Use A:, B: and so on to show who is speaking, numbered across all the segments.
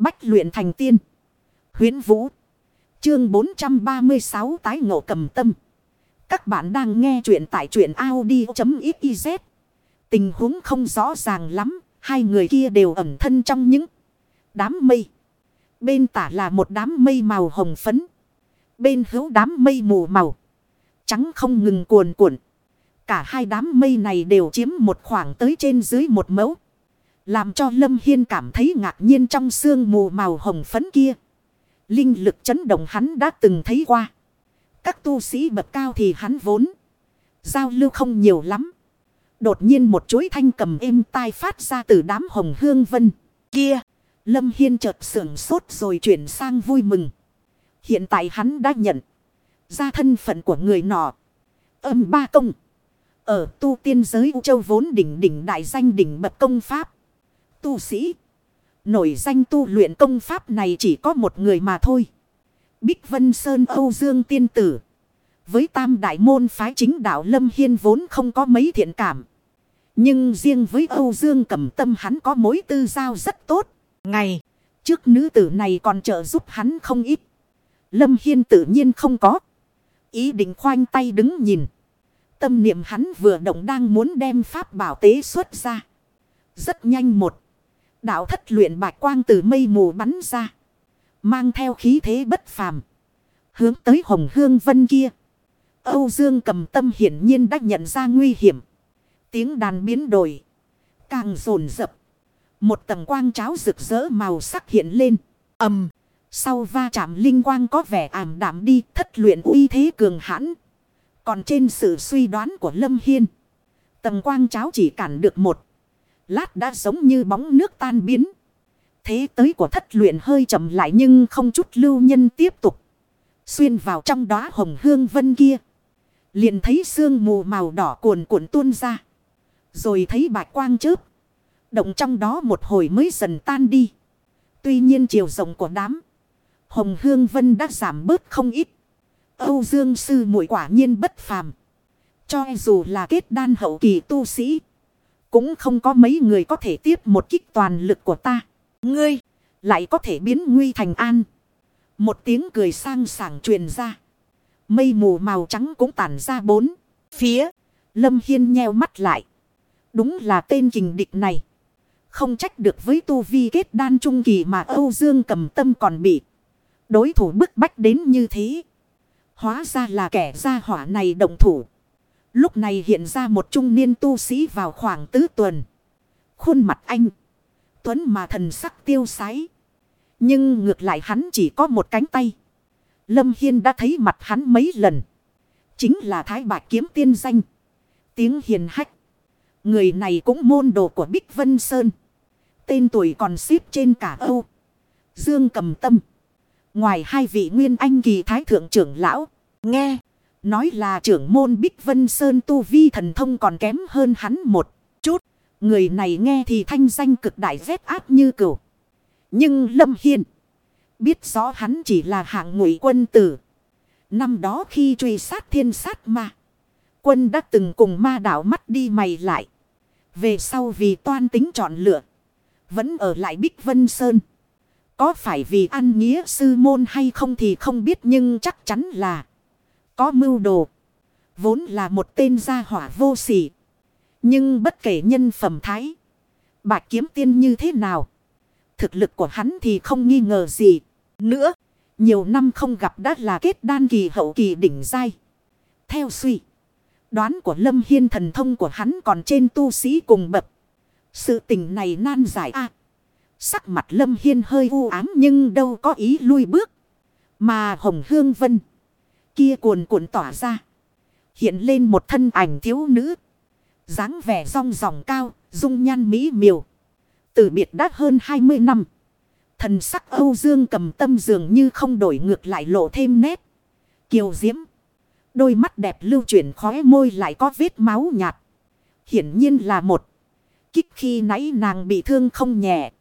A: Bách luyện thành tiên. Huyến Vũ. Chương 436 tái ngộ cầm tâm. Các bạn đang nghe truyện tại truyện Audi.xyz. Tình huống không rõ ràng lắm. Hai người kia đều ẩn thân trong những đám mây. Bên tả là một đám mây màu hồng phấn. Bên hữu đám mây mù màu. Trắng không ngừng cuồn cuộn. Cả hai đám mây này đều chiếm một khoảng tới trên dưới một mẫu. Làm cho Lâm Hiên cảm thấy ngạc nhiên trong sương mù màu hồng phấn kia. Linh lực chấn động hắn đã từng thấy qua. Các tu sĩ bậc cao thì hắn vốn. Giao lưu không nhiều lắm. Đột nhiên một chuỗi thanh cầm êm tai phát ra từ đám hồng hương vân. Kia. Lâm Hiên chợt sưởng sốt rồi chuyển sang vui mừng. Hiện tại hắn đã nhận. Ra thân phận của người nọ. Âm ba công. Ở tu tiên giới U Châu vốn đỉnh đỉnh đại danh đỉnh bậc công pháp. Tu sĩ. Nổi danh tu luyện công pháp này chỉ có một người mà thôi. Bích Vân Sơn Âu Dương Tiên Tử. Với tam đại môn phái chính đạo Lâm Hiên vốn không có mấy thiện cảm. Nhưng riêng với Âu Dương cầm tâm hắn có mối tư giao rất tốt. Ngày, trước nữ tử này còn trợ giúp hắn không ít. Lâm Hiên tự nhiên không có. Ý định khoanh tay đứng nhìn. Tâm niệm hắn vừa động đang muốn đem pháp bảo tế xuất ra. Rất nhanh một. Đạo thất luyện bạch quang từ mây mù bắn ra. Mang theo khí thế bất phàm. Hướng tới hồng hương vân kia. Âu Dương cầm tâm hiển nhiên đã nhận ra nguy hiểm. Tiếng đàn biến đổi. Càng rồn rập. Một tầng quang cháo rực rỡ màu sắc hiện lên. ầm, Sau va chạm linh quang có vẻ ảm đạm đi. Thất luyện uy thế cường hãn. Còn trên sự suy đoán của Lâm Hiên. Tầng quang cháo chỉ cản được một. Lát đã giống như bóng nước tan biến. Thế tới của thất luyện hơi chậm lại nhưng không chút lưu nhân tiếp tục. Xuyên vào trong đó hồng hương vân kia. Liền thấy sương mù màu đỏ cuồn cuộn tuôn ra. Rồi thấy bạch quang chớp. Động trong đó một hồi mới dần tan đi. Tuy nhiên chiều rộng của đám. Hồng hương vân đã giảm bớt không ít. Âu Dương sư muội quả nhiên bất phàm. Cho dù là kết đan hậu kỳ tu sĩ. Cũng không có mấy người có thể tiếp một kích toàn lực của ta. Ngươi lại có thể biến nguy thành an. Một tiếng cười sang sảng truyền ra. Mây mù màu trắng cũng tản ra bốn. Phía. Lâm Hiên nheo mắt lại. Đúng là tên kình địch này. Không trách được với tu vi kết đan trung kỳ mà Âu Dương cầm tâm còn bị. Đối thủ bức bách đến như thế. Hóa ra là kẻ gia hỏa này động thủ. Lúc này hiện ra một trung niên tu sĩ vào khoảng tứ tuần. Khuôn mặt anh. Tuấn mà thần sắc tiêu sái. Nhưng ngược lại hắn chỉ có một cánh tay. Lâm Hiên đã thấy mặt hắn mấy lần. Chính là Thái Bạch Kiếm tiên danh. Tiếng hiền hách. Người này cũng môn đồ của Bích Vân Sơn. Tên tuổi còn xếp trên cả Âu. Dương cầm tâm. Ngoài hai vị nguyên anh kỳ thái thượng trưởng lão. Nghe. Nói là trưởng môn Bích Vân Sơn tu vi thần thông còn kém hơn hắn một chút. Người này nghe thì thanh danh cực đại vết áp như cửu. Nhưng Lâm Hiên. Biết rõ hắn chỉ là hạng ngụy quân tử. Năm đó khi truy sát thiên sát ma. Quân đã từng cùng ma đảo mắt đi mày lại. Về sau vì toan tính chọn lựa. Vẫn ở lại Bích Vân Sơn. Có phải vì ăn nghĩa sư môn hay không thì không biết nhưng chắc chắn là có mưu đồ. Vốn là một tên gia hỏa vô sỉ. Nhưng bất kể nhân phẩm thái. Bạch kiếm tiên như thế nào. Thực lực của hắn thì không nghi ngờ gì. Nữa. Nhiều năm không gặp đã là kết đan kỳ hậu kỳ đỉnh dai. Theo suy. Đoán của Lâm Hiên thần thông của hắn còn trên tu sĩ cùng bậc. Sự tình này nan giải a Sắc mặt Lâm Hiên hơi u ám nhưng đâu có ý lui bước. Mà Hồng Hương Vân. Kia cuồn cuộn tỏa ra. Hiện lên một thân ảnh thiếu nữ. dáng vẻ rong ròng cao, dung nhan mỹ miều. Từ biệt đã hơn 20 năm. Thần sắc Âu Dương cầm tâm dường như không đổi ngược lại lộ thêm nét. Kiều diễm. Đôi mắt đẹp lưu chuyển khóe môi lại có vết máu nhạt. Hiển nhiên là một. Kích khi nãy nàng bị thương không nhẹ.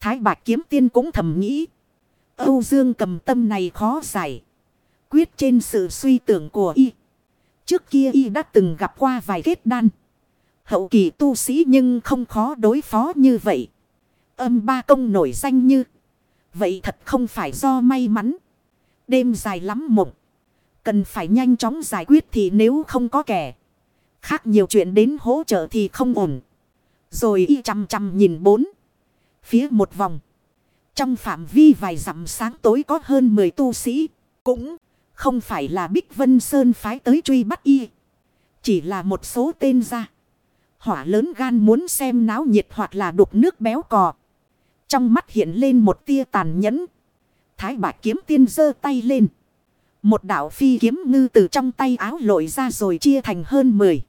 A: Thái bạc kiếm tiên cũng thầm nghĩ. Âu Dương cầm tâm này khó giải. Quyết trên sự suy tưởng của y. Trước kia y đã từng gặp qua vài kết đan. Hậu kỳ tu sĩ nhưng không khó đối phó như vậy. Âm ba công nổi danh như. Vậy thật không phải do may mắn. Đêm dài lắm mộng. Cần phải nhanh chóng giải quyết thì nếu không có kẻ. Khác nhiều chuyện đến hỗ trợ thì không ổn. Rồi y chăm chăm nhìn bốn. Phía một vòng. Trong phạm vi vài dặm sáng tối có hơn 10 tu sĩ. Cũng không phải là Bích Vân Sơn phái tới truy bắt y. Chỉ là một số tên ra. Hỏa lớn gan muốn xem náo nhiệt hoặc là đục nước béo cò. Trong mắt hiện lên một tia tàn nhẫn. Thái bạc kiếm tiên giơ tay lên. Một đạo phi kiếm ngư từ trong tay áo lội ra rồi chia thành hơn 10.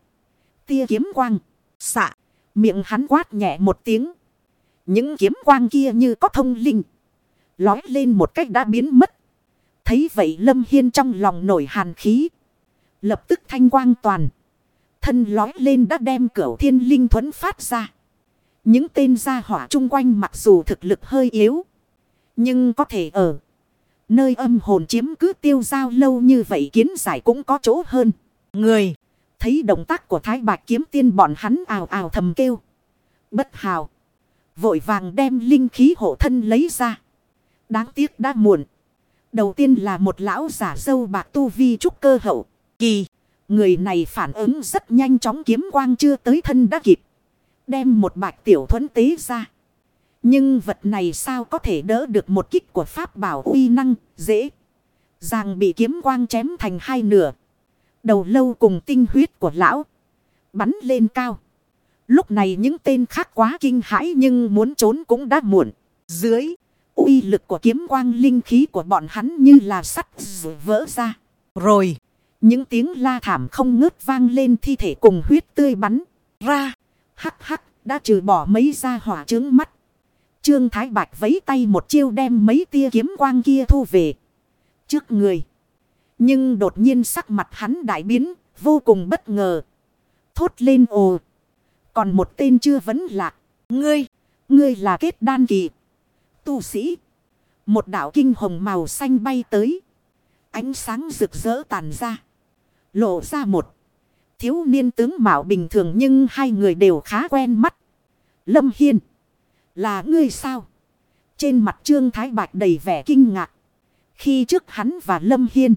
A: Tia kiếm quang. Xạ. Miệng hắn quát nhẹ một tiếng. Những kiếm quang kia như có thông linh. Lói lên một cách đã biến mất. Thấy vậy Lâm Hiên trong lòng nổi hàn khí. Lập tức thanh quang toàn. Thân lói lên đã đem cửu thiên linh thuẫn phát ra. Những tên gia hỏa chung quanh mặc dù thực lực hơi yếu. Nhưng có thể ở. Nơi âm hồn chiếm cứ tiêu giao lâu như vậy kiến giải cũng có chỗ hơn. Người. Thấy động tác của thái bạch kiếm tiên bọn hắn ào ào thầm kêu. Bất hào. Vội vàng đem linh khí hộ thân lấy ra. Đáng tiếc đã muộn. Đầu tiên là một lão giả dâu bạc tu vi trúc cơ hậu. Kỳ. Người này phản ứng rất nhanh chóng kiếm quang chưa tới thân đã kịp. Đem một bạch tiểu thuẫn tế ra. Nhưng vật này sao có thể đỡ được một kích của pháp bảo uy năng, dễ. Ràng bị kiếm quang chém thành hai nửa. Đầu lâu cùng tinh huyết của lão. Bắn lên cao. Lúc này những tên khác quá kinh hãi nhưng muốn trốn cũng đã muộn. Dưới, uy lực của kiếm quang linh khí của bọn hắn như là sắt vỡ ra. Rồi, những tiếng la thảm không ngớt vang lên thi thể cùng huyết tươi bắn ra. Hắc hắc, đã trừ bỏ mấy ra hỏa trướng mắt. Trương Thái Bạch vấy tay một chiêu đem mấy tia kiếm quang kia thu về. Trước người. Nhưng đột nhiên sắc mặt hắn đại biến, vô cùng bất ngờ. Thốt lên ồ. Còn một tên chưa vấn lạc. Ngươi, ngươi là kết đan kỳ. Tu sĩ. Một đạo kinh hồng màu xanh bay tới. Ánh sáng rực rỡ tàn ra. Lộ ra một. Thiếu niên tướng mạo bình thường nhưng hai người đều khá quen mắt. Lâm Hiên. Là ngươi sao? Trên mặt Trương Thái Bạch đầy vẻ kinh ngạc. Khi trước hắn và Lâm Hiên.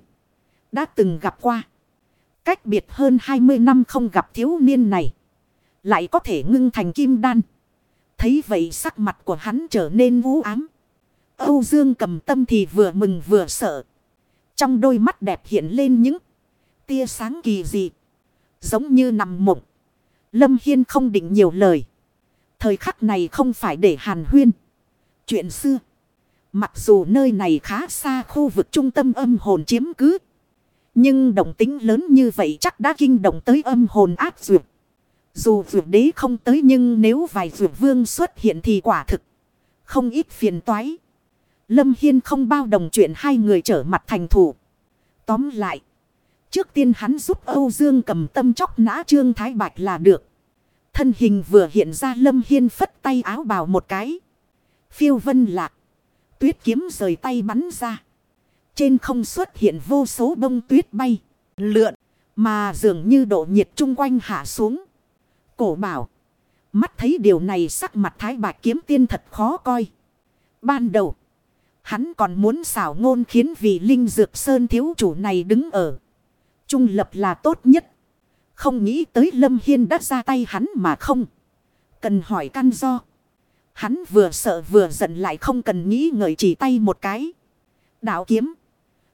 A: Đã từng gặp qua. Cách biệt hơn 20 năm không gặp thiếu niên này. Lại có thể ngưng thành kim đan. Thấy vậy sắc mặt của hắn trở nên vũ ám. Âu Dương cầm tâm thì vừa mừng vừa sợ. Trong đôi mắt đẹp hiện lên những tia sáng kỳ dị. Giống như nằm mộng. Lâm Hiên không định nhiều lời. Thời khắc này không phải để hàn huyên. Chuyện xưa. Mặc dù nơi này khá xa khu vực trung tâm âm hồn chiếm cứ. Nhưng động tính lớn như vậy chắc đã kinh động tới âm hồn áp duyệt. Dù vượt đế không tới nhưng nếu vài vượt vương xuất hiện thì quả thực. Không ít phiền toái. Lâm Hiên không bao đồng chuyện hai người trở mặt thành thủ. Tóm lại. Trước tiên hắn giúp Âu Dương cầm tâm chóc nã Trương Thái Bạch là được. Thân hình vừa hiện ra Lâm Hiên phất tay áo bào một cái. Phiêu vân lạc. Tuyết kiếm rời tay bắn ra. Trên không xuất hiện vô số bông tuyết bay. Lượn. Mà dường như độ nhiệt chung quanh hạ xuống. Cổ bảo. Mắt thấy điều này sắc mặt thái bạch kiếm tiên thật khó coi. Ban đầu. Hắn còn muốn xảo ngôn khiến vị linh dược sơn thiếu chủ này đứng ở. Trung lập là tốt nhất. Không nghĩ tới Lâm Hiên đã ra tay hắn mà không. Cần hỏi căn do. Hắn vừa sợ vừa giận lại không cần nghĩ ngợi chỉ tay một cái. Đạo kiếm.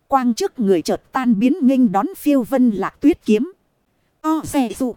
A: Quang trước người chợt tan biến nghênh đón phiêu vân lạc tuyết kiếm. O xe dụ.